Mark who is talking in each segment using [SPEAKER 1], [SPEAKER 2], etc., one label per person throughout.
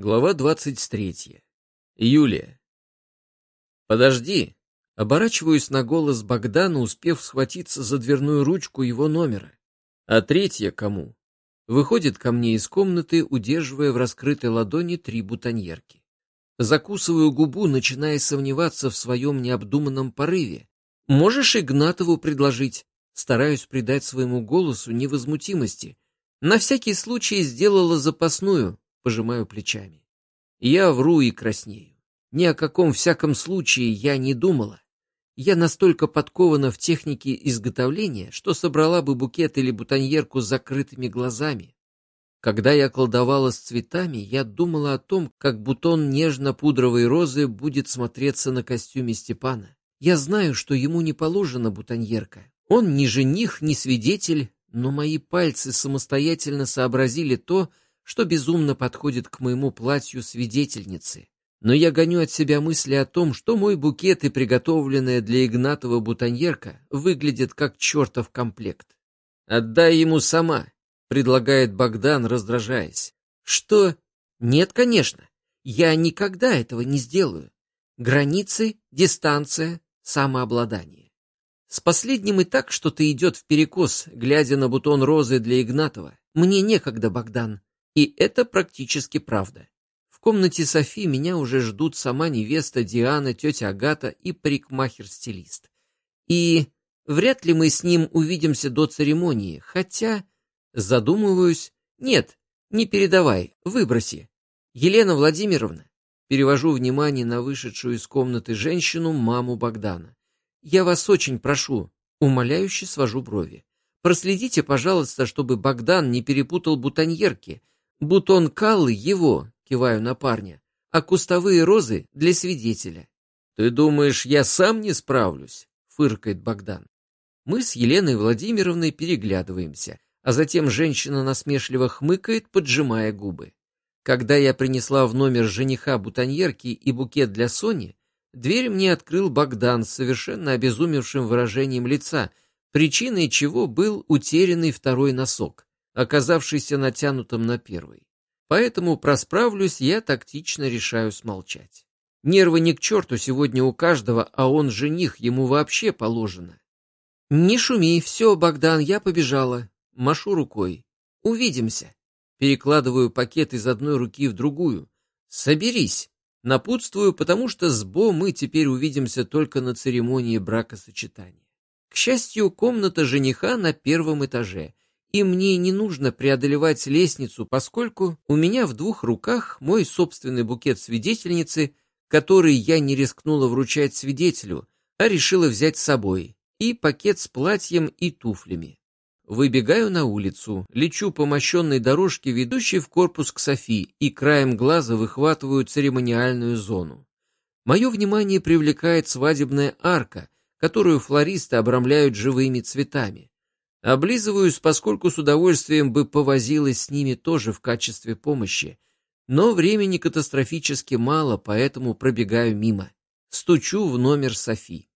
[SPEAKER 1] Глава 23. Юлия. «Подожди!» Оборачиваюсь на голос Богдана, успев схватиться за дверную ручку его номера. А третья кому? Выходит ко мне из комнаты, удерживая в раскрытой ладони три бутоньерки. Закусываю губу, начиная сомневаться в своем необдуманном порыве. «Можешь Игнатову предложить?» Стараюсь придать своему голосу невозмутимости. На всякий случай сделала запасную, пожимаю плечами. Я вру и краснею. Ни о каком всяком случае я не думала. Я настолько подкована в технике изготовления, что собрала бы букет или бутоньерку с закрытыми глазами. Когда я колдовала с цветами, я думала о том, как бутон нежно-пудровой розы будет смотреться на костюме Степана. Я знаю, что ему не положена бутоньерка. Он ни жених, ни свидетель, но мои пальцы самостоятельно сообразили то, что безумно подходит к моему платью свидетельницы. Но я гоню от себя мысли о том, что мой букет и приготовленная для Игнатова бутоньерка выглядят как чертов комплект. «Отдай ему сама», — предлагает Богдан, раздражаясь. «Что? Нет, конечно. Я никогда этого не сделаю. Границы, дистанция, самообладание. С последним и так что-то идет вперекос, глядя на бутон розы для Игнатова. Мне некогда, Богдан. И это практически правда. В комнате Софи меня уже ждут сама невеста Диана, тетя Агата и парикмахер-стилист. И вряд ли мы с ним увидимся до церемонии, хотя, задумываюсь, нет, не передавай, выброси. Елена Владимировна, перевожу внимание на вышедшую из комнаты женщину, маму Богдана. Я вас очень прошу, умоляюще свожу брови. Проследите, пожалуйста, чтобы Богдан не перепутал бутоньерки, Бутон каллы его, киваю на парня, а кустовые розы для свидетеля. Ты думаешь, я сам не справлюсь? Фыркает Богдан. Мы с Еленой Владимировной переглядываемся, а затем женщина насмешливо хмыкает, поджимая губы. Когда я принесла в номер жениха бутоньерки и букет для Сони, дверь мне открыл Богдан с совершенно обезумевшим выражением лица, причиной чего был утерянный второй носок оказавшийся натянутым на первый. Поэтому просправлюсь, я тактично решаю смолчать. Нервы не к черту сегодня у каждого, а он жених, ему вообще положено. Не шуми, все, Богдан, я побежала. Машу рукой. Увидимся. Перекладываю пакет из одной руки в другую. Соберись. Напутствую, потому что с Бо мы теперь увидимся только на церемонии бракосочетания. К счастью, комната жениха на первом этаже — и мне не нужно преодолевать лестницу, поскольку у меня в двух руках мой собственный букет свидетельницы, который я не рискнула вручать свидетелю, а решила взять с собой, и пакет с платьем и туфлями. Выбегаю на улицу, лечу по мощенной дорожке, ведущей в корпус к Софи, и краем глаза выхватываю церемониальную зону. Мое внимание привлекает свадебная арка, которую флористы обрамляют живыми цветами. Облизываюсь, поскольку с удовольствием бы повозилась с ними тоже в качестве помощи. Но времени катастрофически мало, поэтому пробегаю мимо. Стучу в номер Софи.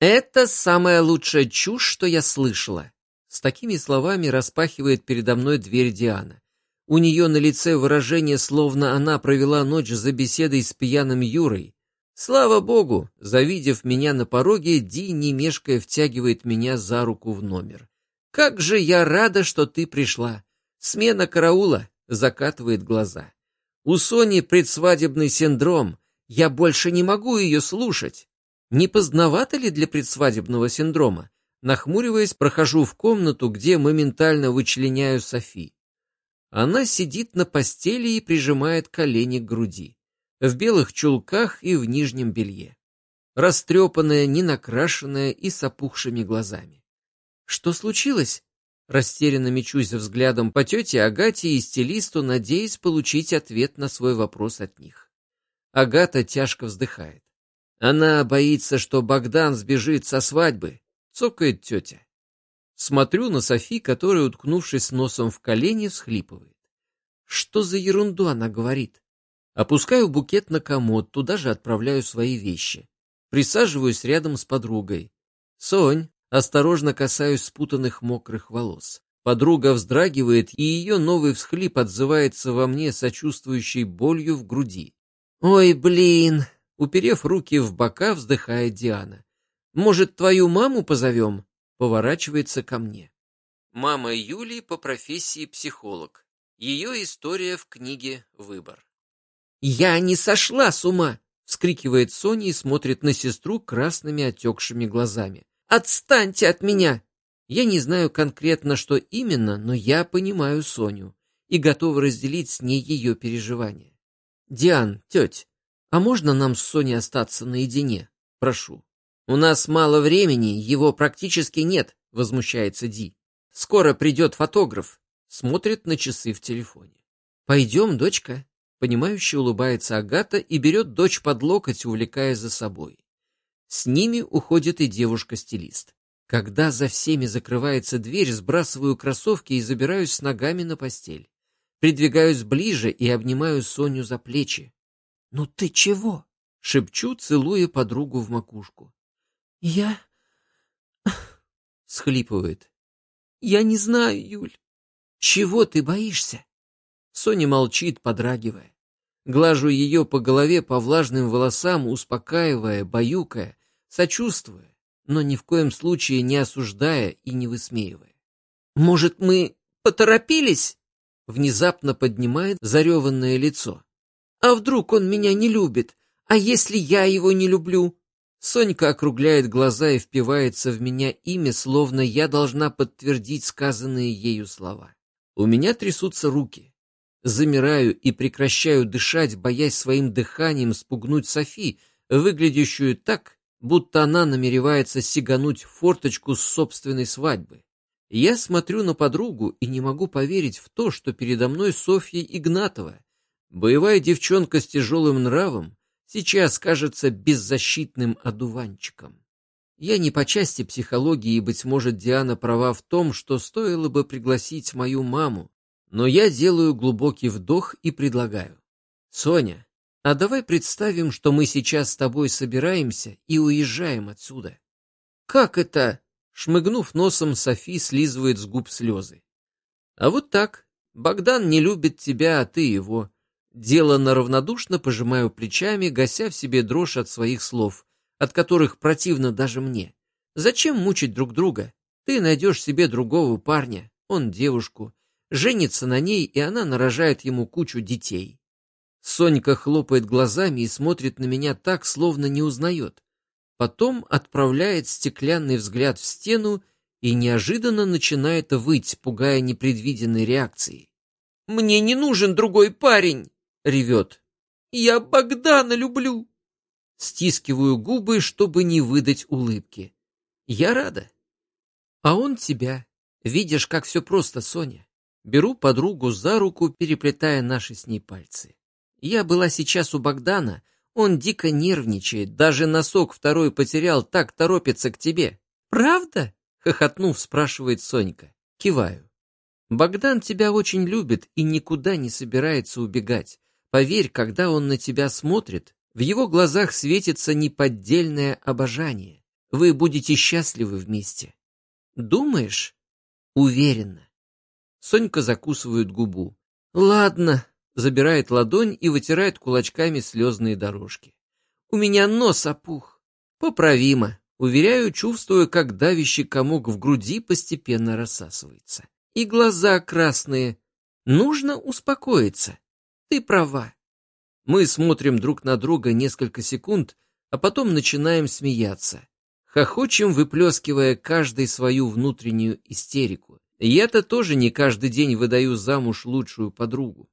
[SPEAKER 1] «Это самая лучшая чушь, что я слышала!» С такими словами распахивает передо мной дверь Диана. У нее на лице выражение, словно она провела ночь за беседой с пьяным Юрой. Слава богу, завидев меня на пороге, Ди, не мешкая, втягивает меня за руку в номер. «Как же я рада, что ты пришла! Смена караула!» — закатывает глаза. «У Сони предсвадебный синдром. Я больше не могу ее слушать. Не поздновато ли для предсвадебного синдрома?» Нахмуриваясь, прохожу в комнату, где моментально вычленяю Софи. Она сидит на постели и прижимает колени к груди. В белых чулках и в нижнем белье. Растрепанная, ненакрашенная и с опухшими глазами. Что случилось? Растерянно мечусь взглядом по тете Агате и стилисту, надеясь получить ответ на свой вопрос от них. Агата тяжко вздыхает. Она боится, что Богдан сбежит со свадьбы, цокает тетя. Смотрю на Софи, которая, уткнувшись носом в колени, всхлипывает. Что за ерунду она говорит? Опускаю букет на комод, туда же отправляю свои вещи. Присаживаюсь рядом с подругой. «Сонь, Осторожно касаюсь спутанных мокрых волос. Подруга вздрагивает, и ее новый всхлип отзывается во мне сочувствующей болью в груди. «Ой, блин!» — уперев руки в бока, вздыхает Диана. «Может, твою маму позовем?» — поворачивается ко мне. Мама Юлии по профессии психолог. Ее история в книге «Выбор». «Я не сошла с ума!» — вскрикивает Соня и смотрит на сестру красными отекшими глазами. «Отстаньте от меня!» Я не знаю конкретно, что именно, но я понимаю Соню и готова разделить с ней ее переживания. «Диан, теть, а можно нам с Соней остаться наедине? Прошу». «У нас мало времени, его практически нет», — возмущается Ди. «Скоро придет фотограф», — смотрит на часы в телефоне. «Пойдем, дочка», — понимающе улыбается Агата и берет дочь под локоть, увлекая за собой. С ними уходит и девушка-стилист. Когда за всеми закрывается дверь, сбрасываю кроссовки и забираюсь с ногами на постель. Придвигаюсь ближе и обнимаю Соню за плечи. «Ну ты чего?» — шепчу, целуя подругу в макушку. «Я...» — схлипывает. «Я не знаю, Юль. Чего ты боишься?» Соня молчит, подрагивая. Глажу ее по голове, по влажным волосам, успокаивая, баюкая, сочувствуя но ни в коем случае не осуждая и не высмеивая. «Может, мы поторопились?» Внезапно поднимает зареванное лицо. «А вдруг он меня не любит? А если я его не люблю?» Сонька округляет глаза и впивается в меня имя, словно я должна подтвердить сказанные ею слова. У меня трясутся руки. Замираю и прекращаю дышать, боясь своим дыханием спугнуть Софи, выглядящую так, будто она намеревается сигануть в форточку с собственной свадьбы. Я смотрю на подругу и не могу поверить в то, что передо мной Софья Игнатова, боевая девчонка с тяжелым нравом, сейчас кажется беззащитным одуванчиком. Я не по части психологии, и, быть может, Диана права в том, что стоило бы пригласить мою маму, но я делаю глубокий вдох и предлагаю. «Соня, а давай представим, что мы сейчас с тобой собираемся и уезжаем отсюда. Как это? Шмыгнув носом, Софи слизывает с губ слезы. А вот так. Богдан не любит тебя, а ты его. Делано равнодушно пожимаю плечами, гася в себе дрожь от своих слов, от которых противно даже мне. Зачем мучить друг друга? Ты найдешь себе другого парня, он девушку, женится на ней, и она нарожает ему кучу детей. Сонька хлопает глазами и смотрит на меня так, словно не узнает. Потом отправляет стеклянный взгляд в стену и неожиданно начинает выть, пугая непредвиденной реакцией. «Мне не нужен другой парень!» — ревет. «Я Богдана люблю!» Стискиваю губы, чтобы не выдать улыбки. «Я рада!» «А он тебя. Видишь, как все просто, Соня!» Беру подругу за руку, переплетая наши с ней пальцы. Я была сейчас у Богдана, он дико нервничает, даже носок второй потерял, так торопится к тебе. Правда? Хохотнув, спрашивает Сонька. Киваю. Богдан тебя очень любит и никуда не собирается убегать. Поверь, когда он на тебя смотрит, в его глазах светится неподдельное обожание. Вы будете счастливы вместе. Думаешь? Уверенно. Сонька закусывает губу. Ладно, забирает ладонь и вытирает кулачками слезные дорожки. «У меня нос опух. Поправимо. Уверяю, чувствую, как давящий комок в груди постепенно рассасывается. И глаза красные. Нужно успокоиться. Ты права. Мы смотрим друг на друга несколько секунд, а потом начинаем смеяться. Хохочем, выплескивая каждый свою внутреннюю истерику. Я-то тоже не каждый день выдаю замуж лучшую подругу.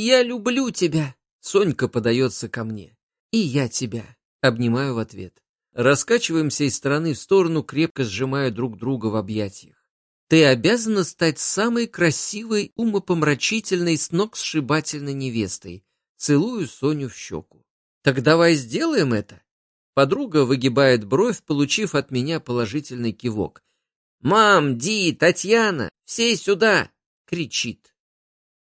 [SPEAKER 1] «Я люблю тебя!» Сонька подается ко мне. «И я тебя!» Обнимаю в ответ. Раскачиваемся из стороны в сторону, крепко сжимая друг друга в объятиях. Ты обязана стать самой красивой, умопомрачительной, сногсшибательной невестой. Целую Соню в щеку. Так давай сделаем это. Подруга выгибает бровь, получив от меня положительный кивок. «Мам, Ди, Татьяна, все сюда!» — кричит.